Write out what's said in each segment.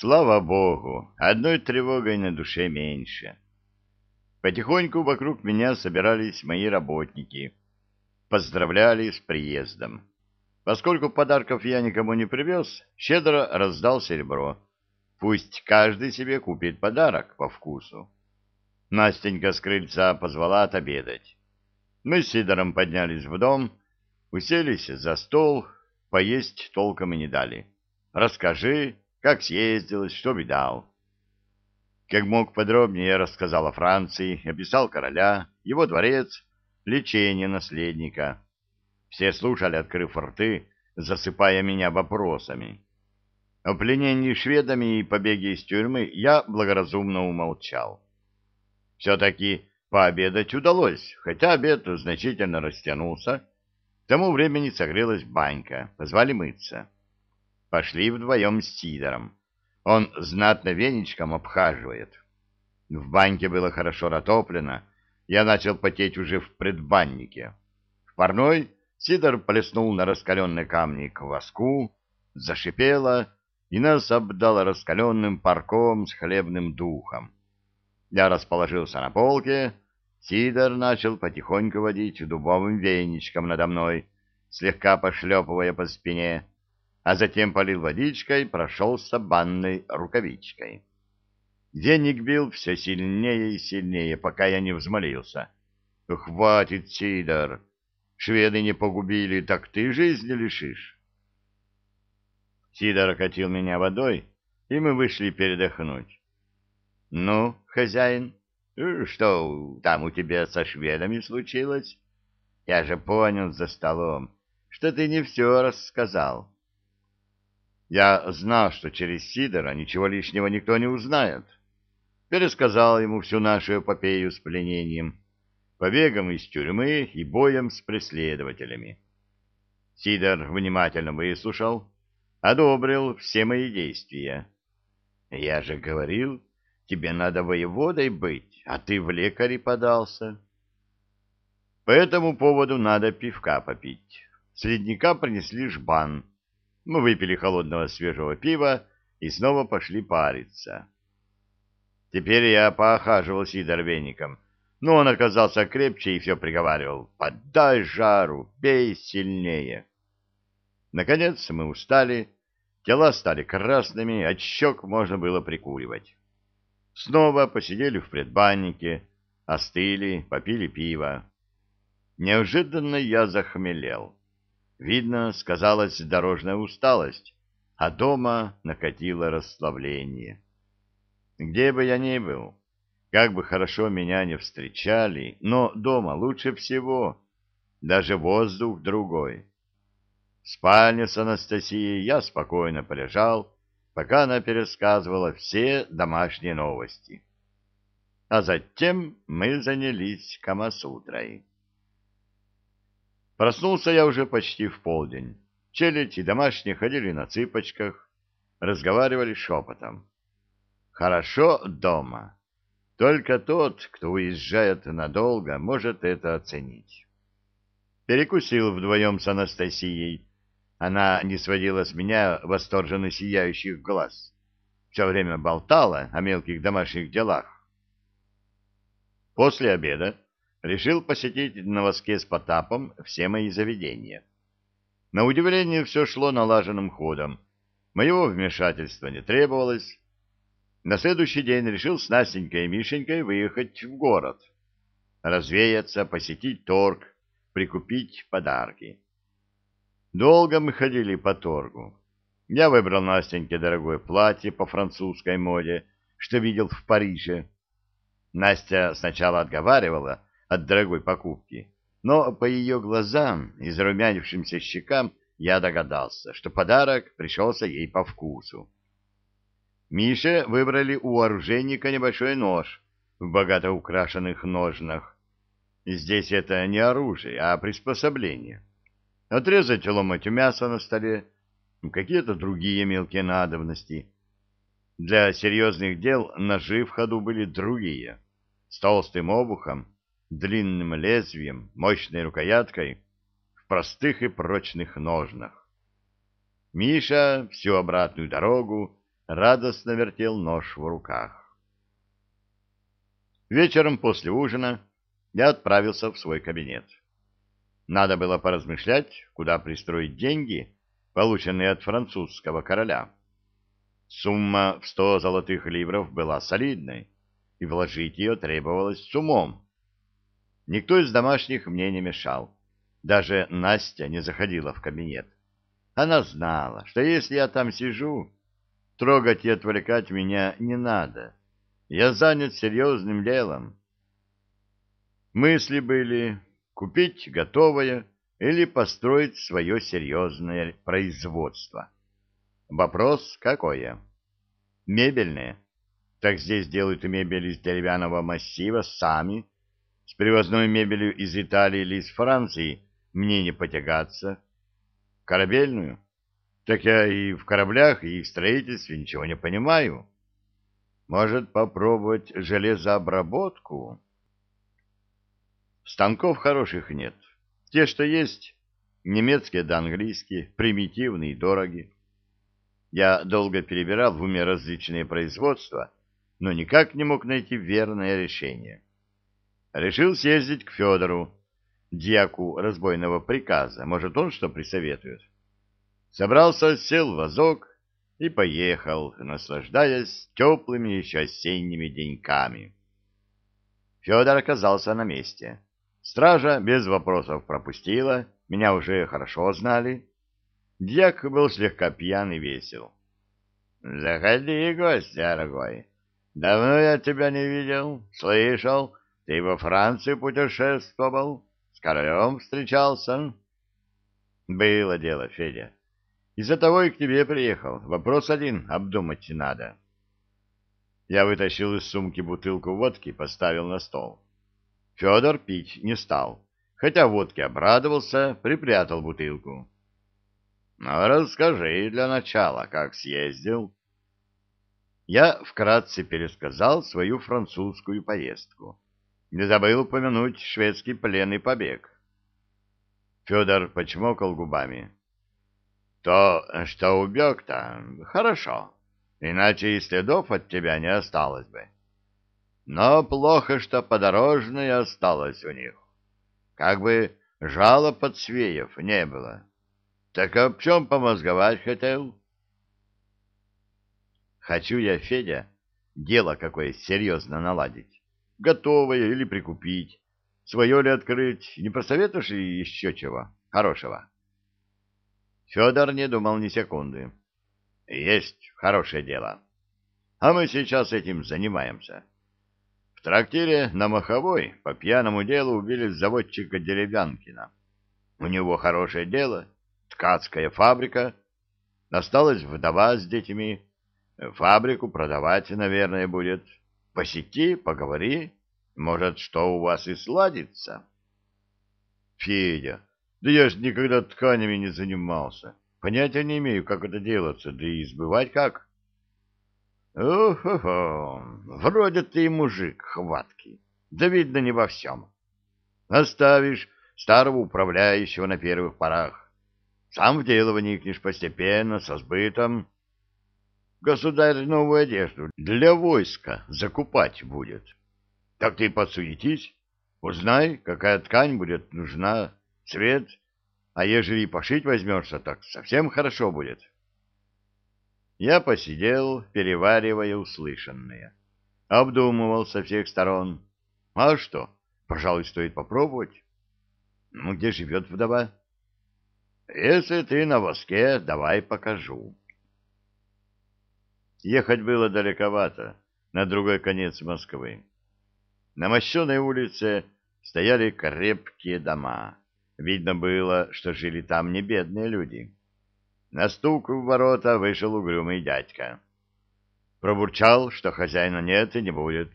Слава богу, одной тревогой на душе меньше. Потихоньку вокруг меня собирались мои работники. Поздравляли с приездом. Поскольку подарков я никому не привез, щедро раздал серебро. Пусть каждый себе купит подарок по вкусу. Настенька с крыльца позвала отобедать. Мы с Сидором поднялись в дом, уселись за стол, поесть толком и не дали. Расскажи, как съездилось, что видал. Как мог подробнее я рассказал о Франции, описал короля, его дворец, лечение наследника. Все слушали, открыв рты, засыпая меня вопросами. О пленении шведами и побеге из тюрьмы я благоразумно умолчал. Все-таки пообедать удалось, хотя обед значительно растянулся. К тому времени согрелась банька, позвали мыться. Пошли вдвоем с Сидором. Он знатно веничком обхаживает. В баньке было хорошо натоплено. Я начал потеть уже в предбаннике. В парной Сидор плеснул на раскаленные камни кваску, зашипело, и нас обдало раскаленным парком с хлебным духом. Я расположился на полке, Сидор начал потихоньку водить дубовым веничком надо мной, слегка пошлепывая по спине, а затем полил водичкой, прошелся банной рукавичкой. Денег бил все сильнее и сильнее, пока я не взмолился. «Хватит, Сидор! Шведы не погубили, так ты жизни лишишь!» Сидор окатил меня водой, и мы вышли передохнуть. «Ну, хозяин, что там у тебя со шведами случилось? Я же понял за столом, что ты не все рассказал». Я знал, что через Сидора ничего лишнего никто не узнает. Пересказал ему всю нашу эпопею с пленением, побегом из тюрьмы и боем с преследователями. Сидор внимательно выслушал, одобрил все мои действия. Я же говорил, тебе надо воеводой быть, а ты в лекаре подался. По этому поводу надо пивка попить. С принесли жбан — мы выпили холодного свежего пива и снова пошли париться. Теперь я поохаживал Сидор веником, но он оказался крепче и все приговаривал «Подай жару, бей сильнее». Наконец мы устали, тела стали красными, от щек можно было прикуривать. Снова посидели в предбаннике, остыли, попили пиво. Неожиданно я захмелел. Видно, сказалась дорожная усталость, а дома накатило расслабление. Где бы я ни был, как бы хорошо меня не встречали, но дома лучше всего, даже воздух другой. В спальне с Анастасией я спокойно полежал, пока она пересказывала все домашние новости. А затем мы занялись Камасутрой. Проснулся я уже почти в полдень. Челядь и домашние ходили на цыпочках, разговаривали шепотом. Хорошо дома. Только тот, кто уезжает надолго, может это оценить. Перекусил вдвоем с Анастасией. Она не сводила с меня восторженно сияющих глаз. Все время болтала о мелких домашних делах. После обеда решил посетить на воске с Потапом все мои заведения. На удивление все шло налаженным ходом. Моего вмешательства не требовалось. На следующий день решил с Настенькой и Мишенькой выехать в город. Развеяться, посетить торг, прикупить подарки. Долго мы ходили по торгу. Я выбрал Настеньке дорогое платье по французской моде, что видел в Париже. Настя сначала отговаривала, от дорогой покупки, но по ее глазам и зарумянившимся щекам я догадался, что подарок пришелся ей по вкусу. Мише выбрали у оружейника небольшой нож в богато украшенных ножнах. Здесь это не оружие, а приспособление. Отрезать ломоть мяса на столе, какие-то другие мелкие надобности. Для серьезных дел ножи в ходу были другие, с толстым обухом, длинным лезвием, мощной рукояткой, в простых и прочных ножнах. Миша всю обратную дорогу радостно вертел нож в руках. Вечером после ужина я отправился в свой кабинет. Надо было поразмышлять, куда пристроить деньги, полученные от французского короля. Сумма в сто золотых ливров была солидной, и вложить ее требовалось с умом. Никто из домашних мне не мешал. Даже Настя не заходила в кабинет. Она знала, что если я там сижу, трогать и отвлекать меня не надо. Я занят серьезным делом. Мысли были купить готовое или построить свое серьезное производство. Вопрос какое? Мебельное. Так здесь делают мебель из деревянного массива сами. С привозной мебелью из Италии или из Франции мне не потягаться. Корабельную? Так я и в кораблях, и в строительстве ничего не понимаю. Может, попробовать железообработку? Станков хороших нет. Те, что есть, немецкие да английские, примитивные и дороги. Я долго перебирал в уме различные производства, но никак не мог найти верное решение. Решил съездить к Федору, дьяку разбойного приказа. Может, он что присоветует? Собрался, сел в вазок и поехал, наслаждаясь теплыми еще осенними деньками. Федор оказался на месте. Стража без вопросов пропустила, меня уже хорошо знали. Дьяк был слегка пьян и весел. — Заходи, гость дорогой. Давно я тебя не видел. Слышал, ты во Франции путешествовал, с королем встречался. — Было дело, Федя. Из-за того и к тебе приехал. Вопрос один обдумать надо. Я вытащил из сумки бутылку водки, поставил на стол. Федор пить не стал, хотя водки обрадовался, припрятал бутылку. — Ну, расскажи для начала, как съездил. Я вкратце пересказал свою французскую поездку. Не забыл упомянуть шведский плен и побег. Федор почмокал губами. То, что убег-то, хорошо, иначе и следов от тебя не осталось бы. Но плохо, что подорожное осталось у них. Как бы жалоб от свеев не было. Так об чем помозговать хотел? Хочу я, Федя, дело какое серьезно наладить. Готовое или прикупить. Свое ли открыть, не посоветуешь ли еще чего хорошего? Федор не думал ни секунды. Есть хорошее дело. А мы сейчас этим занимаемся. В трактире на Маховой по пьяному делу убили заводчика Деревянкина. У него хорошее дело, ткацкая фабрика. Осталась вдова с детьми. Фабрику продавать, наверное, будет. Посети, поговори. Может, что у вас и сладится. Федя, да я ж никогда тканями не занимался. Понятия не имею, как это делается, да и избывать как. Ох-охо, вроде ты и мужик хваткий, да видно не во всем. Оставишь старого управляющего на первых порах. Сам в дело вникнешь постепенно, со сбытом. Государь новую одежду для войска закупать будет. Так ты подсуетись, узнай, какая ткань будет нужна, цвет, а ежели пошить возьмешься, так совсем хорошо будет. Я посидел, переваривая услышанное. Обдумывал со всех сторон. А что, пожалуй, стоит попробовать. Ну, где живет вдова? Если ты на воске, давай покажу. Ехать было далековато, на другой конец Москвы. На мощенной улице стояли крепкие дома. Видно было, что жили там не бедные люди. На стук в ворота вышел угрюмый дядька. Пробурчал, что хозяина нет и не будет.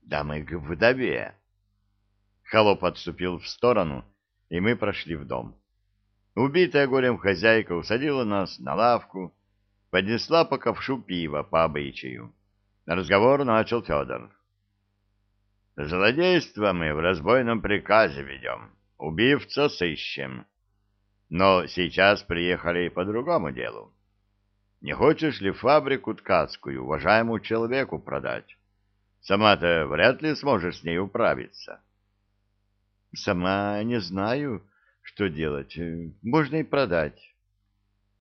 «Да мы к вдове!» Холоп отступил в сторону, и мы прошли в дом. Убитая горем хозяйка усадила нас на лавку, поднесла по ковшу пива по обычаю. Разговор начал Федор. «Злодейство мы в разбойном приказе ведем. Убивца сыщем. Но сейчас приехали по другому делу. Не хочешь ли фабрику ткацкую уважаемому человеку продать? Сама-то вряд ли сможешь с ней управиться. Сама не знаю, что делать. Можно и продать.